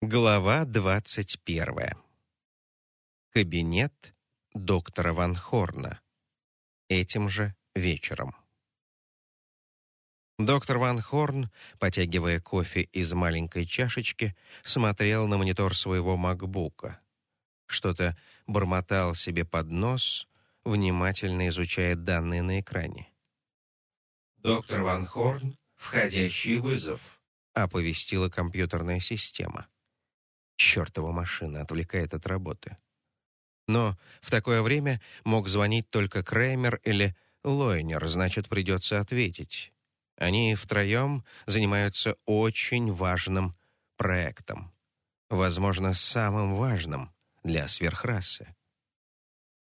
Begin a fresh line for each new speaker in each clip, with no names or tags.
Глава двадцать первая. Кабинет доктора Ван Хорна. Этим же вечером. Доктор Ван Хорн, потягивая кофе из маленькой чашечки, смотрел на монитор своего макбука. Что-то бормотал себе под нос, внимательно изучая данные на экране. «Доктор Ван Хорн, входящий вызов», — оповестила компьютерная система. Чёртова машина отвлекает от работы. Но в такое время мог звонить только Креймер или Лойнер, значит, придется ответить. Они втроем занимаются очень важным проектом. Возможно, самым важным для сверхрасы.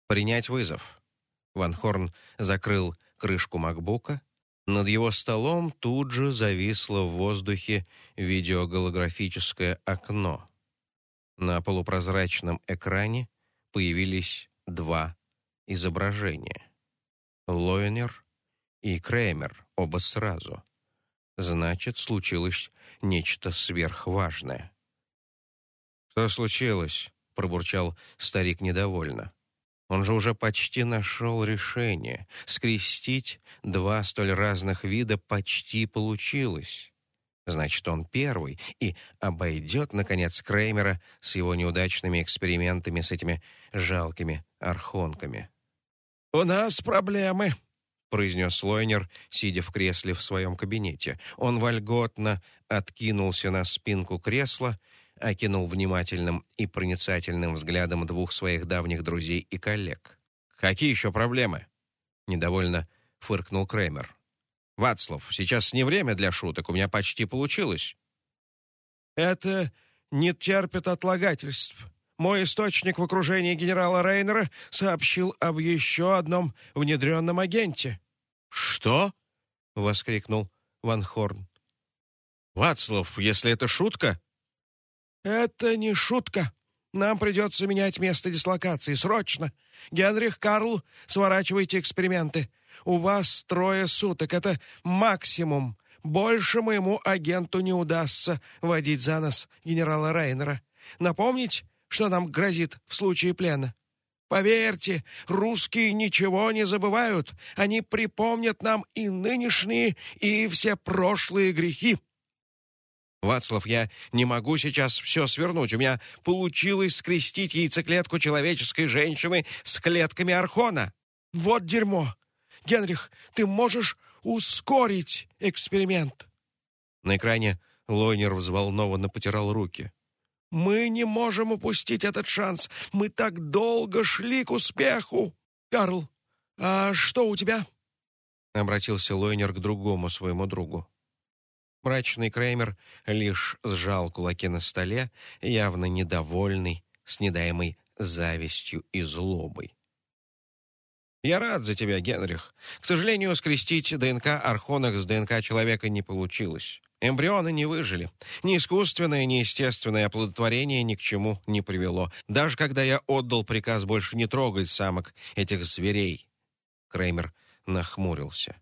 Принять вызов. Ван Хорн закрыл крышку макбука. Над его столом тут же зависло в воздухе видеоголографическое окно. На полупрозрачном экране появились два изображения. Лойнер и Креймер, оба сразу. Значит, случилось нечто сверхважное. «Что случилось?» — пробурчал старик недовольно. Он же уже почти нашел решение. Скрестить два столь разных вида почти получилось. Значит, он первый и обойдет, наконец, Креймера с его неудачными экспериментами с этими жалкими архонками.
«У нас проблемы», — произнес
Лойнер, сидя в кресле в своем кабинете. Он вольготно откинулся на спинку кресла, окинул внимательным и проницательным взглядом двух своих давних друзей и коллег. «Какие еще проблемы?» — недовольно фыркнул Креймер. Вацлав, сейчас не время для шуток, у меня почти получилось.
Это не терпит отлагательств. Мой источник в окружении генерала Рейнера сообщил об еще одном внедренном агенте.
Что? воскликнул Ван Хорн. Вацлав, если это шутка?
Это не шутка. Нам придется менять место дислокации срочно. Генрих Карл, сворачивайте эксперименты. У вас трое суток. Это максимум. Больше моему агенту не удастся водить за нос генерала Рейнера. Напомнить, что нам грозит в случае плена? Поверьте, русские ничего не забывают. Они припомнят нам и нынешние, и все прошлые грехи.
Вацлав, я не могу сейчас все свернуть. У меня получилось скрестить яйцеклетку человеческой женщины с клетками архона.
Вот дерьмо. Генрих, ты можешь ускорить эксперимент?»
На экране Лойнер взволнованно потирал руки.
«Мы не можем упустить этот шанс. Мы так долго шли к успеху. Карл, а что у тебя?»
Обратился Лойнер к другому своему другу. Мрачный Креймер лишь сжал кулаки на столе, явно недовольный, с недаемой завистью и злобой. Я рад за тебя, Генрих. К сожалению, скрестить ДНК архонах с ДНК человека не получилось. Эмбрионы не выжили. Ни искусственное, ни естественное оплодотворение ни к чему не привело. Даже когда я отдал приказ больше не трогать самок этих зверей. Креймер нахмурился.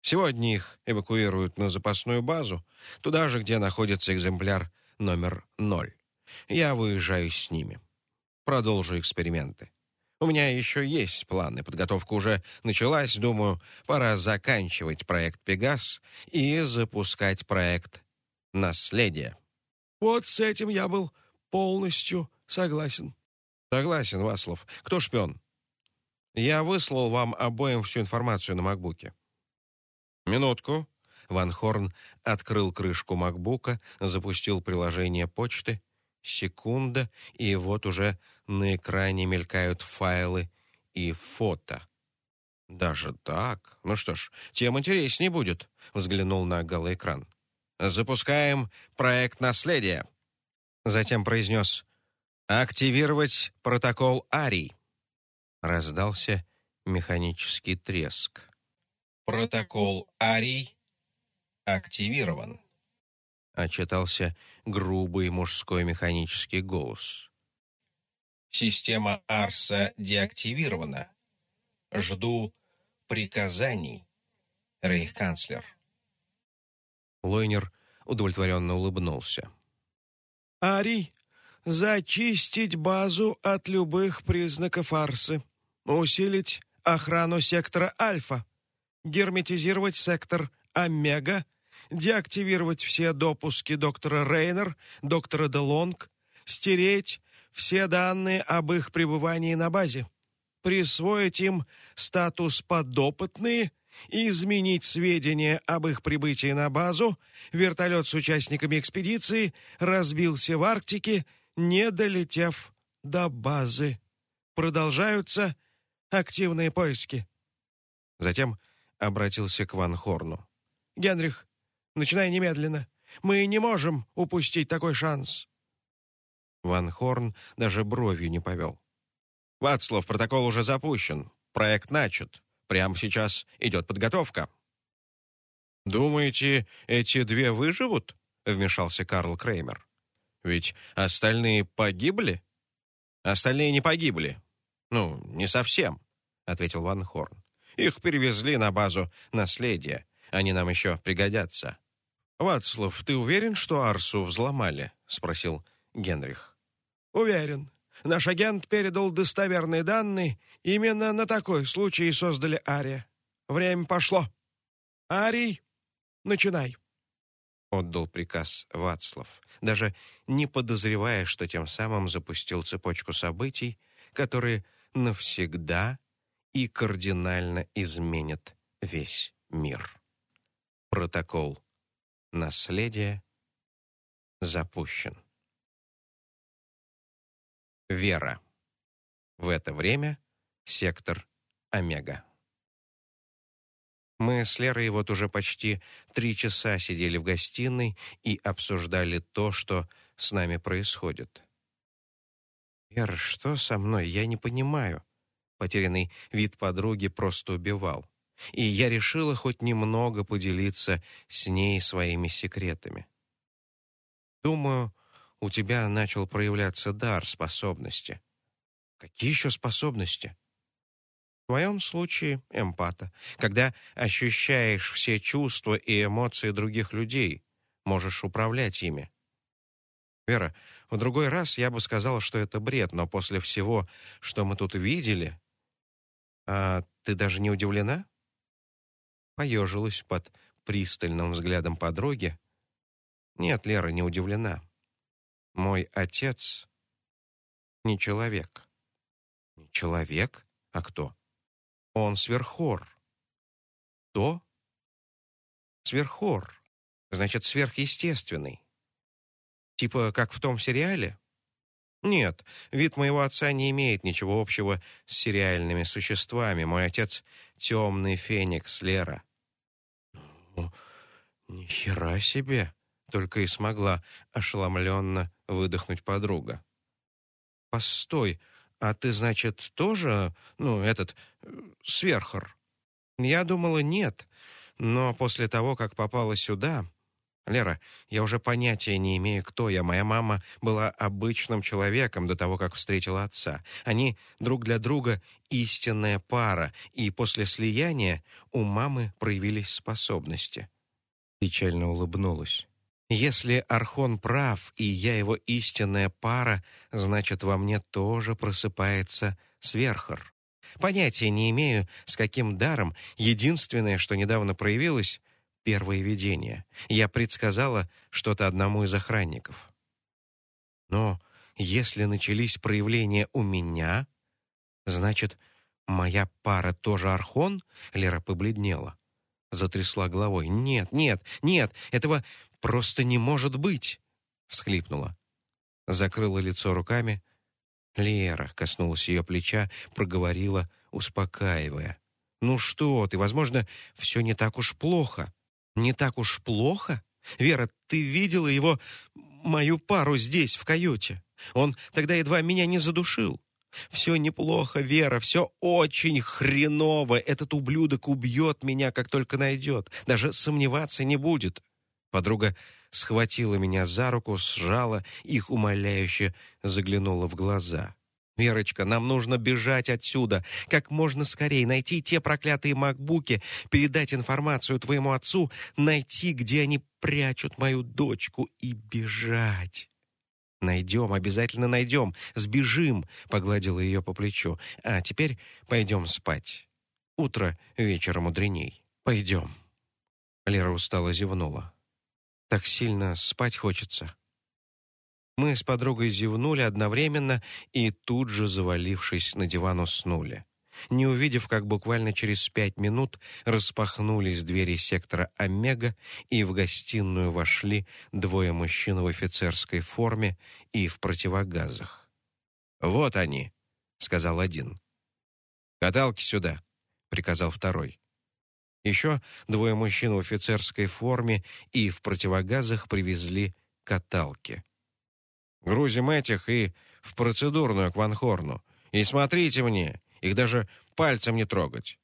Сегодня их эвакуируют на запасную базу, туда же, где находится экземпляр номер ноль. Я выезжаю с ними. Продолжу эксперименты. У меня еще есть планы, подготовка уже началась, думаю, пора заканчивать проект «Пегас» и запускать проект «Наследие».
Вот с этим я был полностью согласен.
Согласен, Васлов. Кто шпион? Я выслал вам обоим всю информацию на макбуке. Минутку. Ван Хорн открыл крышку макбука, запустил приложение почты. Секунда, и вот уже на экране мелькают файлы и фото. Даже так? Ну что ж, тем интереснее будет, взглянул на голый экран. Запускаем проект наследия. Затем произнес «Активировать протокол Арий». Раздался механический треск. Протокол Арий активирован. Отчитался грубый мужской механический голос. Система Арса деактивирована. Жду приказаний, рейхканцлер. Лойнер удовлетворенно улыбнулся.
Арий, зачистить базу от любых признаков арсы. Усилить охрану сектора Альфа. Герметизировать сектор Омега. Деактивировать все допуски доктора Рейнер, доктора Делонг. Стереть все данные об их пребывании на базе. Присвоить им статус «подопытные» изменить сведения об их прибытии на базу, вертолет с участниками экспедиции разбился в Арктике, не долетев до базы. Продолжаются активные поиски.
Затем обратился к Ван Хорну.
«Генрих, начинай немедленно. Мы не можем упустить такой шанс».
Ван Хорн даже бровью не повел. «Вацлав, протокол уже запущен. Проект начат. Прямо сейчас идет подготовка». «Думаете, эти две выживут?» — вмешался Карл Креймер. «Ведь остальные погибли?» «Остальные не погибли. Ну, не совсем», — ответил Ван Хорн. «Их перевезли на базу наследия. Они нам еще пригодятся». «Вацлав, ты уверен, что Арсу взломали?» — спросил Генрих.
«Уверен. Наш агент передал достоверные данные. Именно на такой случай создали Ария. Время пошло. Арий, начинай.
Отдал приказ Вацлав, даже не подозревая, что тем самым запустил цепочку событий, которые навсегда и кардинально изменят весь мир. Протокол наследия запущен. Вера. В это время сектор Омега. Мы с Лерой вот уже почти три часа сидели в гостиной и обсуждали то, что с нами происходит. «Вера, что со мной? Я не понимаю». Потерянный вид подруги просто убивал. И я решила хоть немного поделиться с ней своими секретами. Думаю, у тебя начал проявляться дар, способности. Какие еще способности? В твоем случае эмпата, когда ощущаешь все чувства и эмоции других людей, можешь управлять ими. Вера, в другой раз я бы сказала, что это бред, но после всего, что мы тут видели... А ты даже не удивлена? Поежилась под пристальным взглядом подруги. Нет, Лера не удивлена. Мой отец не человек. Не человек? А кто? Он сверхор. Кто? Сверхор. Значит, сверхъестественный. Типа как в том сериале? Нет, вид моего отца не имеет ничего общего с сериальными существами. Мой отец — темный феникс Лера. Ну, ни хера себе! Только и смогла ошеломленно выдохнуть подруга. «Постой, а ты, значит, тоже, ну, этот, сверхор?» «Я думала, нет, но после того, как попала сюда...» «Лера, я уже понятия не имею, кто я. Моя мама была обычным человеком до того, как встретила отца. Они друг для друга истинная пара, и после слияния у мамы проявились способности». Печально улыбнулась. Если Архон прав, и я его истинная пара, значит, во мне тоже просыпается сверхор. Понятия не имею, с каким даром. Единственное, что недавно проявилось — первое видение. Я предсказала что-то одному из охранников. Но если начались проявления у меня, значит, моя пара тоже Архон? Лера побледнела. Затрясла головой. «Нет, нет, нет, этого просто не может быть!» — всхлипнула. Закрыла лицо руками. Лера коснулась ее плеча, проговорила, успокаивая. «Ну что ты, возможно, все не так уж плохо». «Не так уж плохо? Вера, ты видела его, мою пару здесь, в каюте? Он тогда едва меня не задушил. Все неплохо, Вера, все очень хреново. Этот ублюдок убьет меня, как только найдет. Даже сомневаться не будет. Подруга схватила меня за руку, сжала, их умоляюще заглянула в глаза. «Верочка, нам нужно бежать отсюда. Как можно скорее найти те проклятые макбуки, передать информацию твоему отцу, найти, где они прячут мою дочку, и бежать». «Найдем, обязательно найдем. Сбежим!» — погладила ее по плечу. «А теперь пойдем спать. Утро вечера мудреней. Пойдем». Лера устало зевнула. «Так сильно спать хочется». Мы с подругой зевнули одновременно и тут же, завалившись на диван, уснули не увидев, как буквально через пять минут распахнулись двери сектора «Омега», и в гостиную вошли двое мужчин в офицерской форме и в противогазах. «Вот они», — сказал один. «Каталки сюда», — приказал второй. Еще двое мужчин в офицерской форме и в противогазах привезли каталки. «Грузим этих и в процедурную к Ванхорну. И смотрите мне, их даже пальцем не трогать.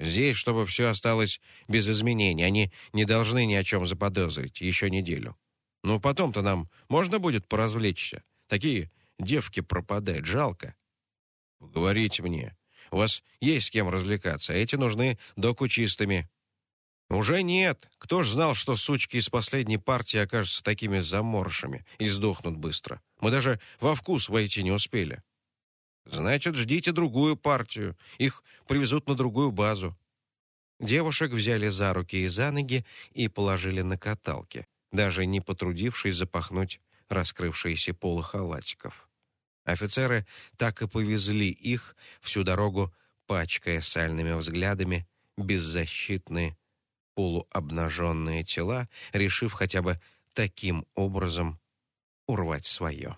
Здесь, чтобы все осталось без изменений, они не должны ни о чем заподозрить еще неделю. Ну, потом-то нам можно будет поразвлечься. Такие девки пропадают, жалко. Говорите мне, у вас есть с кем развлекаться, эти нужны докучистыми. Уже нет. Кто ж знал, что сучки из последней партии окажутся такими заморшами и сдохнут быстро. Мы даже во вкус войти не успели. Значит, ждите другую партию. Их привезут на другую базу. Девушек взяли за руки и за ноги и положили на каталки, даже не потрудившись запахнуть раскрывшиеся полы халатиков. Офицеры так и повезли их всю дорогу, пачкая сальными взглядами беззащитные полуобнаженные тела, решив хотя бы таким образом урвать свое.